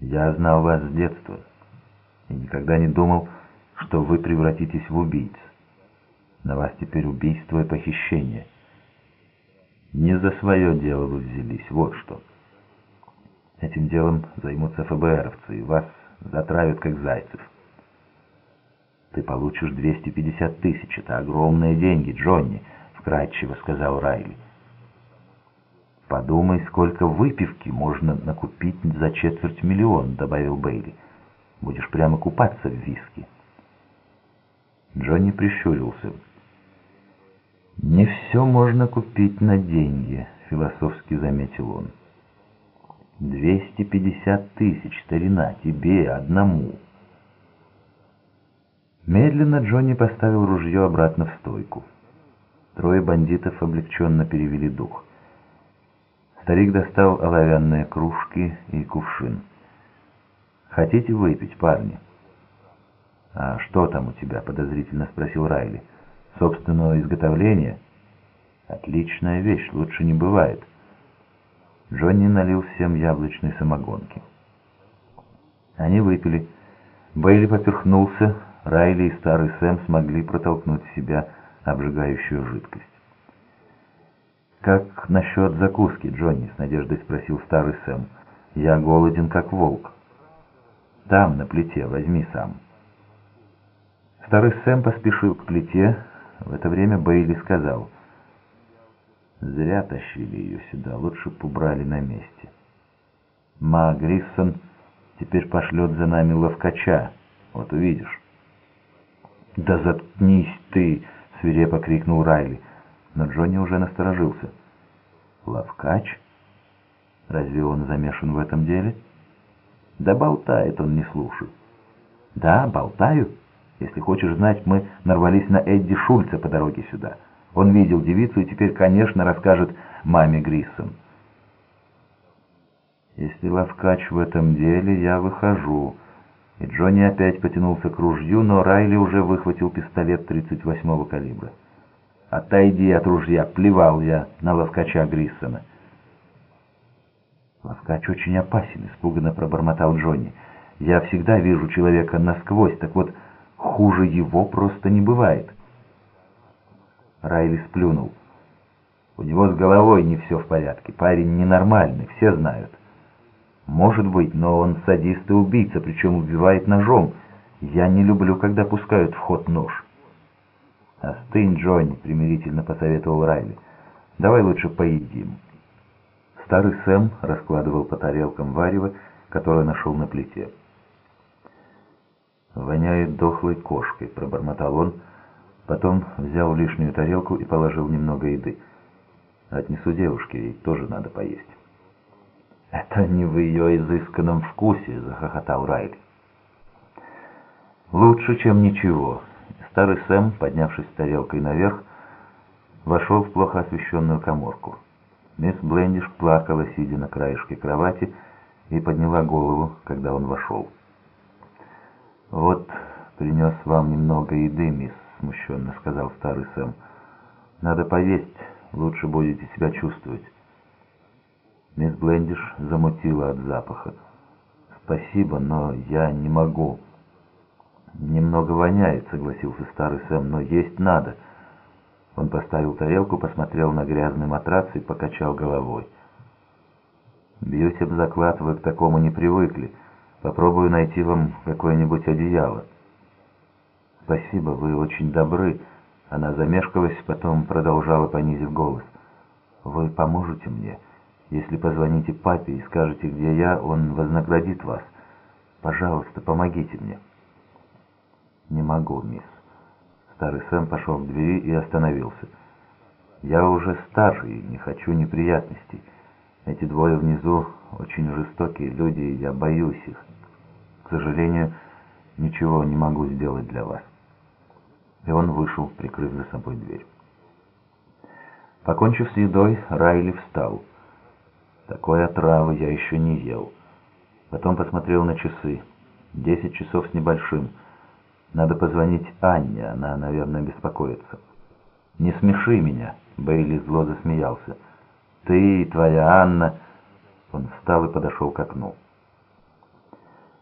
Я знал вас с детства и никогда не думал, что вы превратитесь в убийц. На вас теперь убийство и похищение. Не за свое дело вы взялись, вот что. Этим делом займутся ФБРовцы, и вас затравят как зайцев. Ты получишь 250 тысяч, это огромные деньги, Джонни, вкратчиво сказал Райли. «Подумай, сколько выпивки можно накупить за четверть миллиона», — добавил Бейли. «Будешь прямо купаться в виске». Джонни прищурился. «Не все можно купить на деньги», — философски заметил он. «Двести пятьдесят тысяч, старина, тебе одному». Медленно Джонни поставил ружье обратно в стойку. Трое бандитов облегченно перевели дух. Старик достал оловянные кружки и кувшин. «Хотите выпить, парни?» «А что там у тебя?» — подозрительно спросил Райли. «Собственного изготовления?» «Отличная вещь, лучше не бывает». Джонни налил всем яблочной самогонки. Они выпили. Бейли поперхнулся, Райли и старый Сэм смогли протолкнуть в себя обжигающую жидкость. «Как насчет закуски, Джонни?» — с надеждой спросил старый Сэм. «Я голоден, как волк». «Там, на плите, возьми сам». Старый Сэм поспешил к плите. В это время Бейли сказал. «Зря тащили ее сюда, лучше б убрали на месте. Ма Гриссон теперь пошлет за нами ловкача, вот увидишь». «Да заткнись ты!» — свирепо крикнул Райли но Джонни уже насторожился. «Лавкач? Разве он замешан в этом деле?» «Да болтает он, не слушай». «Да, болтаю. Если хочешь знать, мы нарвались на Эдди Шульца по дороге сюда. Он видел девицу и теперь, конечно, расскажет маме Гриссон». «Если Лавкач в этом деле, я выхожу». И Джонни опять потянулся к ружью, но Райли уже выхватил пистолет 38-го калибра. «Отойди от ружья!» — плевал я на ловкача Гриссона. «Ловкач очень опасен», — испуганно пробормотал Джонни. «Я всегда вижу человека насквозь, так вот хуже его просто не бывает». Райли сплюнул. «У него с головой не все в порядке. Парень ненормальный, все знают». «Может быть, но он садист и убийца, причем убивает ножом. Я не люблю, когда пускают в ход нож». «Остынь, Джонни», — примирительно посоветовал Райли. «Давай лучше поедим». Старый Сэм раскладывал по тарелкам варево, которое нашел на плите. «Воняет дохлой кошкой», — пробормотал он. Потом взял лишнюю тарелку и положил немного еды. «Отнесу девушке, ей тоже надо поесть». «Это не в ее изысканном вкусе», — захохотал Райли. «Лучше, чем ничего», Старый Сэм, поднявшись с тарелкой наверх, вошел в плохо освещенную коморку. Мисс Блендиш плакала, сидя на краешке кровати, и подняла голову, когда он вошел. «Вот принес вам немного еды, мисс», — смущенно сказал старый Сэм. «Надо поесть, лучше будете себя чувствовать». Мисс Блендиш замутила от запаха. «Спасибо, но я не могу». «Немного воняет», — согласился старый Сэм, — «но есть надо». Он поставил тарелку, посмотрел на грязный матрац и покачал головой. «Бьюсь об заклад, вы к такому не привыкли. Попробую найти вам какое-нибудь одеяло». «Спасибо, вы очень добры». Она замешкалась, потом продолжала, понизив голос. «Вы поможете мне? Если позвоните папе и скажете, где я, он вознаградит вас. Пожалуйста, помогите мне». «Не могу, мисс». Старый Сэм пошел к двери и остановился. «Я уже старый не хочу неприятностей. Эти двое внизу очень жестокие люди, и я боюсь их. К сожалению, ничего не могу сделать для вас». И он вышел, прикрыв за собой дверь. Покончив с едой, Райли встал. Такой отравы я еще не ел. Потом посмотрел на часы. Десять часов с небольшим. Надо позвонить Анне, она, наверное, беспокоится. «Не смеши меня», — Бейли зло засмеялся. «Ты и твоя Анна...» Он встал и подошел к окну.